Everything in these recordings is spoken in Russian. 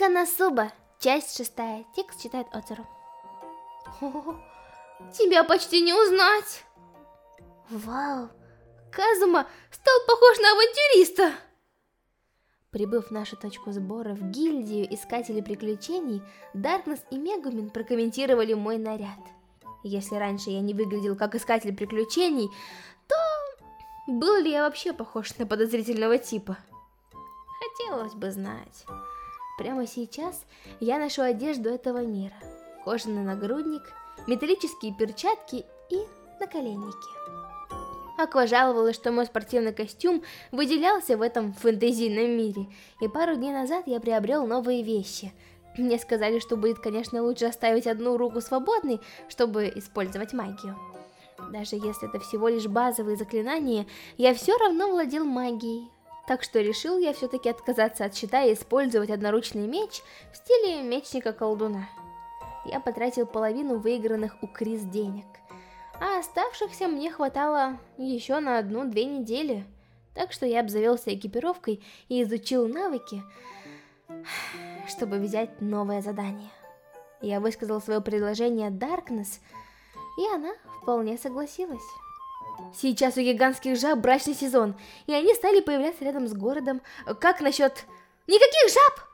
Канасуба, часть шестая. Текст читает Оцеру. Тебя почти не узнать. Вау, Казума стал похож на авантюриста. Прибыв в нашу точку сбора в гильдию Искателей Приключений, Даркнесс и Мегумин прокомментировали мой наряд. Если раньше я не выглядел как Искатель Приключений, то был ли я вообще похож на подозрительного типа? Хотелось бы знать. Прямо сейчас я ношу одежду этого мира. Кожаный нагрудник, металлические перчатки и наколенники. Аква жаловалась, что мой спортивный костюм выделялся в этом фэнтезийном мире, и пару дней назад я приобрел новые вещи. Мне сказали, что будет, конечно, лучше оставить одну руку свободной, чтобы использовать магию. Даже если это всего лишь базовые заклинания, я все равно владел магией. Так что решил я все-таки отказаться от щита и использовать одноручный меч в стиле мечника-колдуна. Я потратил половину выигранных у Крис денег а оставшихся мне хватало еще на одну-две недели. Так что я обзавелся экипировкой и изучил навыки, чтобы взять новое задание. Я высказал свое предложение Darkness, и она вполне согласилась. Сейчас у гигантских жаб брачный сезон, и они стали появляться рядом с городом. Как насчет... Никаких жаб!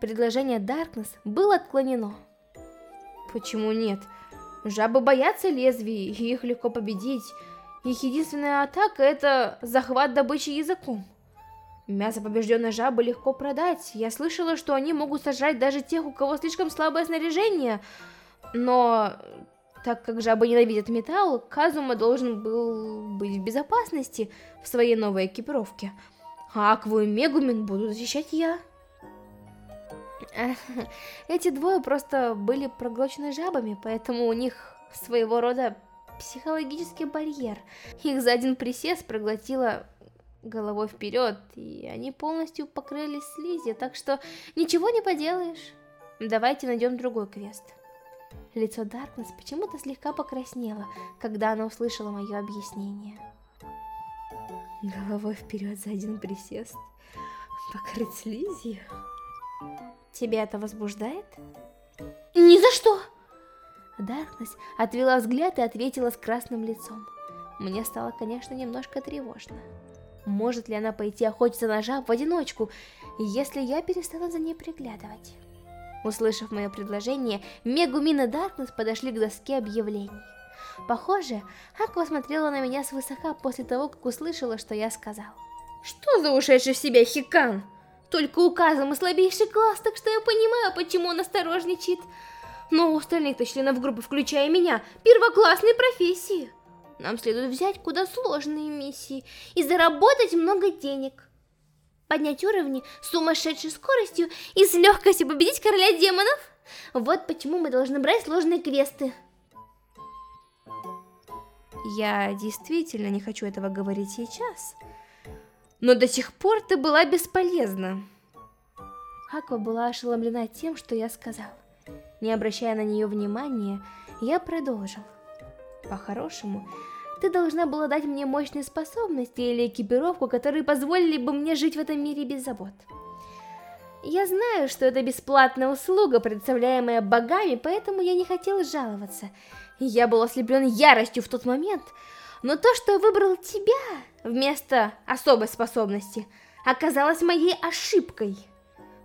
Предложение Darkness было отклонено. Почему нет? Жабы боятся лезвий, и их легко победить. Их единственная атака – это захват добычи языком. Мясо побежденной жабы легко продать. Я слышала, что они могут сожрать даже тех, у кого слишком слабое снаряжение. Но так как жабы ненавидят металл, Казума должен был быть в безопасности в своей новой экипировке. А Акву и Мегумин буду защищать я. Эти двое просто были проглочены жабами, поэтому у них своего рода психологический барьер. Их за один присест проглотила головой вперед, и они полностью покрылись слизью, так что ничего не поделаешь. Давайте найдем другой квест. Лицо Даркнесс почему-то слегка покраснело, когда она услышала мое объяснение. Головой вперед за один присест. Покрыть слизью? Тебя это возбуждает? Ни за что! Даркнесс отвела взгляд и ответила с красным лицом. Мне стало, конечно, немножко тревожно. Может ли она пойти охотиться на жаб в одиночку, если я перестану за ней приглядывать? Услышав мое предложение, Мегумин и Даркнесс подошли к доске объявлений. Похоже, Аква смотрела на меня свысока после того, как услышала, что я сказал. Что за ушедший в себя хикан? Только у Каза слабейший класс, так что я понимаю, почему он осторожничает. Но у остальных-то членов группы, включая меня, первоклассные профессии. Нам следует взять куда сложные миссии и заработать много денег. Поднять уровни с сумасшедшей скоростью и с легкостью победить короля демонов. Вот почему мы должны брать сложные квесты. Я действительно не хочу этого говорить сейчас. Но до сих пор ты была бесполезна. Аква была ошеломлена тем, что я сказал. Не обращая на нее внимания, я продолжил. По-хорошему, ты должна была дать мне мощные способности или экипировку, которые позволили бы мне жить в этом мире без забот. Я знаю, что это бесплатная услуга, предоставляемая богами, поэтому я не хотел жаловаться. Я был ослеплен яростью в тот момент, но то, что я выбрал тебя вместо особой способности, оказалось моей ошибкой.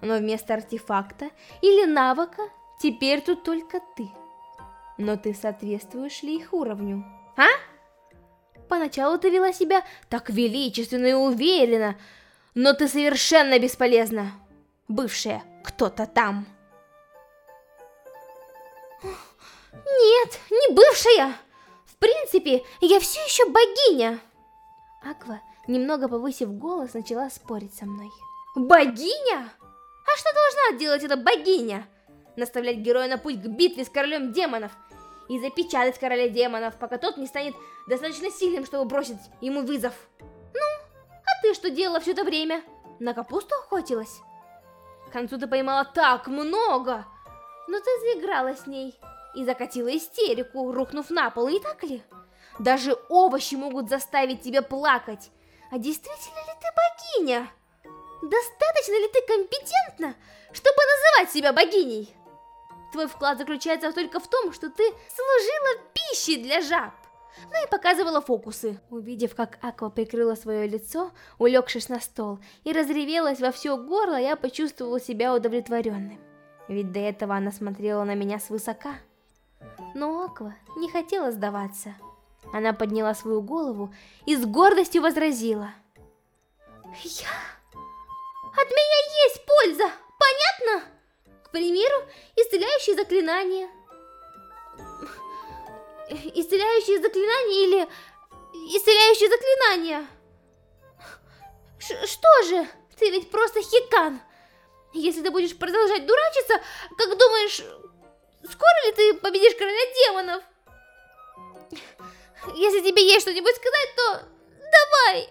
Но вместо артефакта или навыка теперь тут только ты. Но ты соответствуешь ли их уровню? А? Поначалу ты вела себя так величественно и уверенно, но ты совершенно бесполезна. Бывшая кто-то там. Нет, не бывшая! принципе, я все еще богиня. Аква, немного повысив голос, начала спорить со мной. Богиня? А что должна делать эта богиня? Наставлять героя на путь к битве с королем демонов и запечатать короля демонов, пока тот не станет достаточно сильным, чтобы бросить ему вызов. Ну, а ты что делала все это время? На капусту охотилась? К концу ты поймала так много, но ты заиграла с ней и закатила истерику, рухнув на пол, не так ли? Даже овощи могут заставить тебя плакать. А действительно ли ты богиня? Достаточно ли ты компетентна, чтобы называть себя богиней. Твой вклад заключается только в том, что ты служила пищей для жаб. Ну и показывала фокусы. Увидев, как Аква прикрыла свое лицо, улегшись на стол, и разревелась во все горло, я почувствовала себя удовлетворенным. Ведь до этого она смотрела на меня свысока. Но Аква не хотела сдаваться. Она подняла свою голову и с гордостью возразила. «Я... От меня есть польза, понятно? Примеру, исцеляющие заклинания» исцеляющие заклинания или исцеляющие заклинания? Ш что же? Ты ведь просто хикан. Если ты будешь продолжать дурачиться, как думаешь, скоро ли ты победишь короля демонов? Если тебе есть что-нибудь сказать, то давай!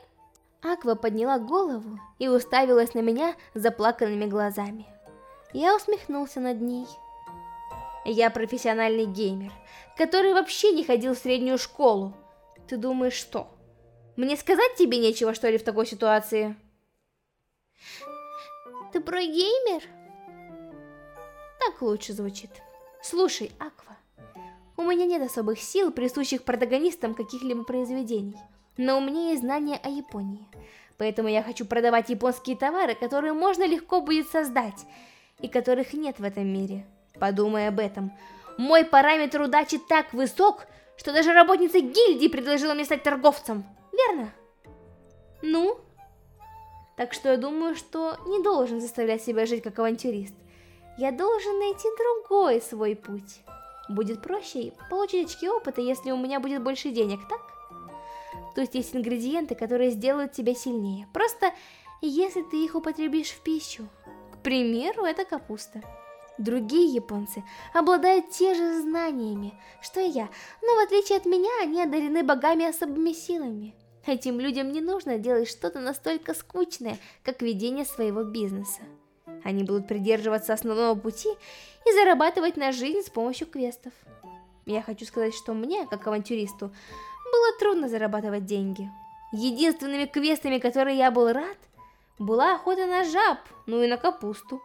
Аква подняла голову и уставилась на меня заплаканными глазами. Я усмехнулся над ней. Я профессиональный геймер, который вообще не ходил в среднюю школу. Ты думаешь, что? Мне сказать тебе нечего, что ли, в такой ситуации? Ты про геймер? Так лучше звучит. Слушай, Аква, у меня нет особых сил, присущих протагонистам каких-либо произведений, но у меня есть знания о Японии. Поэтому я хочу продавать японские товары, которые можно легко будет создать, и которых нет в этом мире. Подумай об этом. Мой параметр удачи так высок, что даже работница гильдии предложила мне стать торговцем. Верно? Ну? Так что я думаю, что не должен заставлять себя жить как авантюрист. Я должен найти другой свой путь. Будет проще получить очки опыта, если у меня будет больше денег, так? То есть есть ингредиенты, которые сделают тебя сильнее. Просто если ты их употребишь в пищу. К примеру, это капуста. Другие японцы обладают те же знаниями, что и я, но в отличие от меня, они одарены богами особыми силами. Этим людям не нужно делать что-то настолько скучное, как ведение своего бизнеса. Они будут придерживаться основного пути и зарабатывать на жизнь с помощью квестов. Я хочу сказать, что мне, как авантюристу, было трудно зарабатывать деньги. Единственными квестами, которые я был рад, была охота на жаб, ну и на капусту.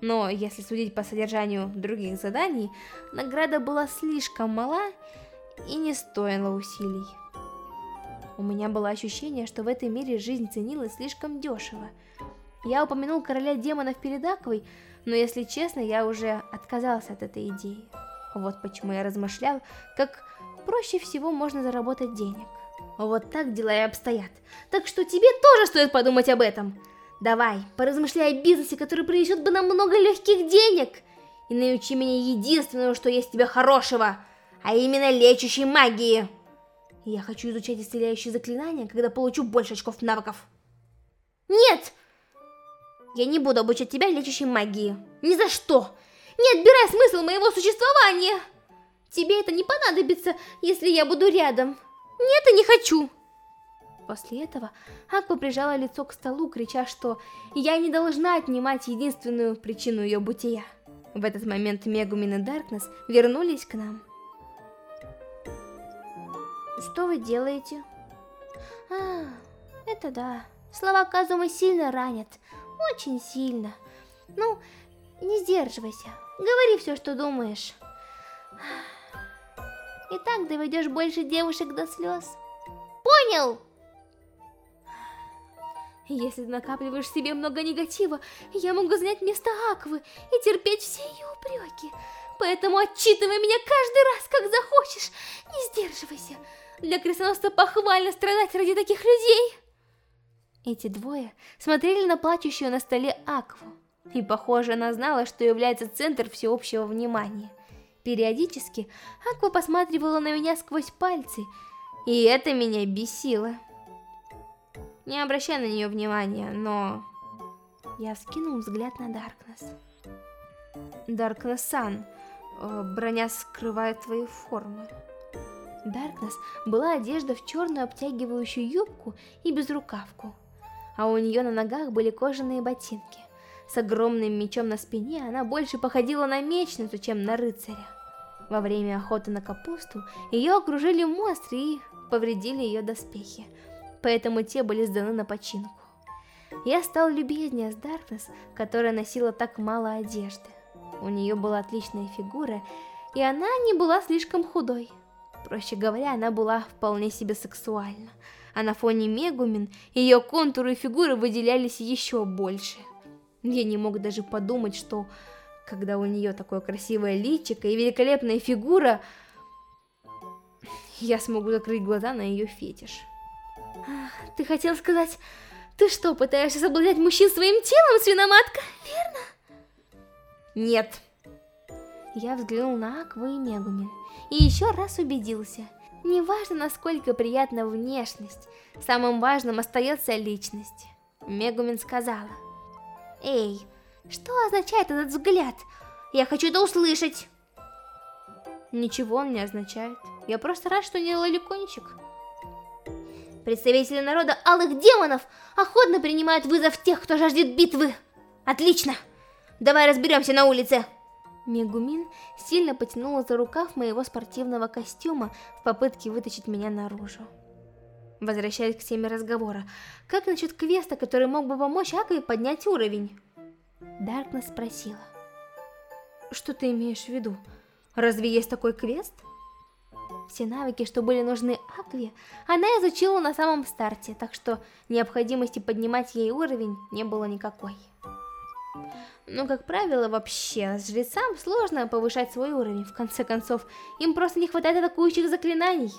Но если судить по содержанию других заданий, награда была слишком мала и не стоила усилий. У меня было ощущение, что в этом мире жизнь ценилась слишком дешево. Я упомянул короля демонов перед Аквой, но если честно, я уже отказался от этой идеи. Вот почему я размышлял, как проще всего можно заработать денег. Вот так дела и обстоят. Так что тебе тоже стоит подумать об этом. Давай, поразмышляй о бизнесе, который принесет бы нам много легких денег. И научи меня единственного, что есть у тебя хорошего, а именно лечащей магии. Я хочу изучать исцеляющие заклинания, когда получу больше очков навыков. Нет! Я не буду обучать тебя лечащей магии. Ни за что! Не отбирай смысл моего существования! Тебе это не понадобится, если я буду рядом. Нет, я не хочу. После этого Аква прижала лицо к столу, крича, что я не должна отнимать единственную причину ее бытия. В этот момент Мегумин и Даркнесс вернулись к нам. Что вы делаете? А, это да. Слова Казумы сильно ранят. Очень сильно. Ну, не сдерживайся. Говори все, что думаешь. И так доведешь больше девушек до слез. Понял? Если накапливаешь себе много негатива, я могу занять место Аквы и терпеть все ее упреки. Поэтому отчитывай меня каждый раз, как захочешь. Не сдерживайся. Для крестоносца похвально страдать ради таких людей. Эти двое смотрели на плачущую на столе Акву. И, похоже, она знала, что является центр всеобщего внимания. Периодически Аква посматривала на меня сквозь пальцы, и это меня бесило. Не обращай на нее внимания, но... Я вскинул взгляд на Даркнесс. Даркнесс-сан, э, броня скрывает твои формы. Даркнесс была одежда в черную обтягивающую юбку и безрукавку, а у нее на ногах были кожаные ботинки. С огромным мечом на спине она больше походила на мечницу, чем на рыцаря. Во время охоты на капусту ее окружили монстры и повредили ее доспехи, поэтому те были сданы на починку. я стал любезнее с Даркнесс, которая носила так мало одежды. У нее была отличная фигура, и она не была слишком худой. Проще говоря, она была вполне себе сексуальна. А на фоне Мегумин ее контуры и фигуры выделялись еще больше. Я не мог даже подумать, что когда у нее такое красивое личико и великолепная фигура, я смогу закрыть глаза на ее фетиш. Ты хотел сказать, ты что, пытаешься соблазнять мужчин своим телом, свиноматка, верно? Нет. Я взглянул на Акву и Мегумин и еще раз убедился. Неважно, насколько приятна внешность, самым важным остается личность. Мегумин сказала. Эй, что означает этот взгляд? Я хочу это услышать. Ничего он не означает. Я просто рад, что не лоликончик. Представители народа Алых Демонов охотно принимают вызов тех, кто жаждет битвы. Отлично! Давай разберемся на улице. Мегумин сильно потянула за рукав моего спортивного костюма в попытке вытащить меня наружу. Возвращаясь к теме разговора, как насчет квеста, который мог бы помочь Акве поднять уровень? Даркнесс спросила. Что ты имеешь в виду? Разве есть такой квест? Все навыки, что были нужны Акве, она изучила на самом старте, так что необходимости поднимать ей уровень не было никакой. Но, как правило, вообще, с жрецам сложно повышать свой уровень, в конце концов, им просто не хватает атакующих заклинаний.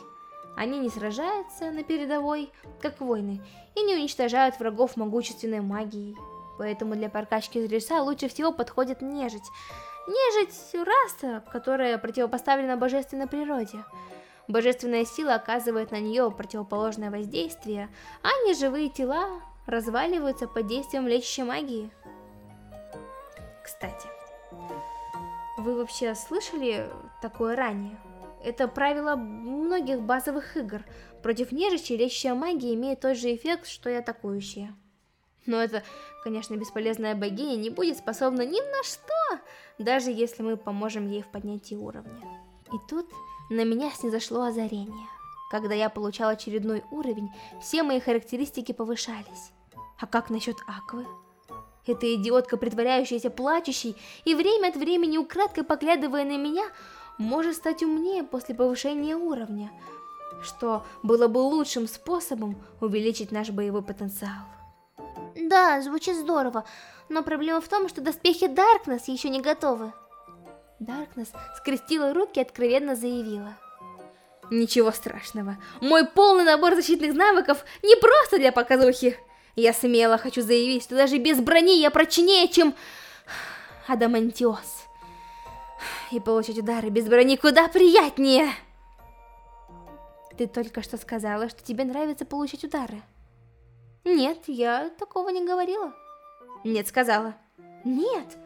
Они не сражаются на передовой, как воины, и не уничтожают врагов могущественной магией. Поэтому для прокачки жреца лучше всего подходит нежить. Нежить – раса, которая противопоставлена божественной природе. Божественная сила оказывает на нее противоположное воздействие, а неживые тела разваливаются под действием лечащей магии. Кстати, вы вообще слышали такое ранее? Это правило многих базовых игр. Против нежити лечащая магия имеет тот же эффект, что и атакующая. Но это, конечно, бесполезная богиня не будет способна ни на что, даже если мы поможем ей в поднятии уровня. И тут на меня снизошло озарение. Когда я получал очередной уровень, все мои характеристики повышались. А как насчет Аквы? Эта идиотка, притворяющаяся плачущей и время от времени украдкой поглядывая на меня, может стать умнее после повышения уровня, что было бы лучшим способом увеличить наш боевой потенциал. Да, звучит здорово, но проблема в том, что доспехи Даркнесс еще не готовы. Даркнесс скрестила руки и откровенно заявила. Ничего страшного, мой полный набор защитных навыков не просто для показухи. Я смело хочу заявить, что даже без брони я прочнее, чем Адамантиос. И получить удары без брони куда приятнее. Ты только что сказала, что тебе нравится получить удары. Нет, я такого не говорила. Нет, сказала. Нет.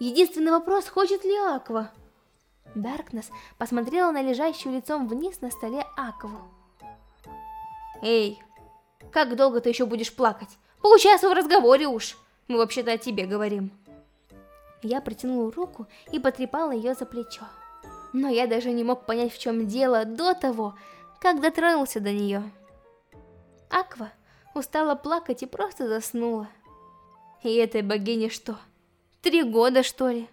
Единственный вопрос, хочет ли Аква? Даркнесс посмотрела на лежащую лицом вниз на столе Акву. Эй, как долго ты еще будешь плакать? Поучаствуй в разговоре уж. Мы вообще-то о тебе говорим. Я протянула руку и потрепала ее за плечо. Но я даже не мог понять, в чем дело до того, как дотронулся до нее. Аква устала плакать и просто заснула. И этой богине что, три года что ли?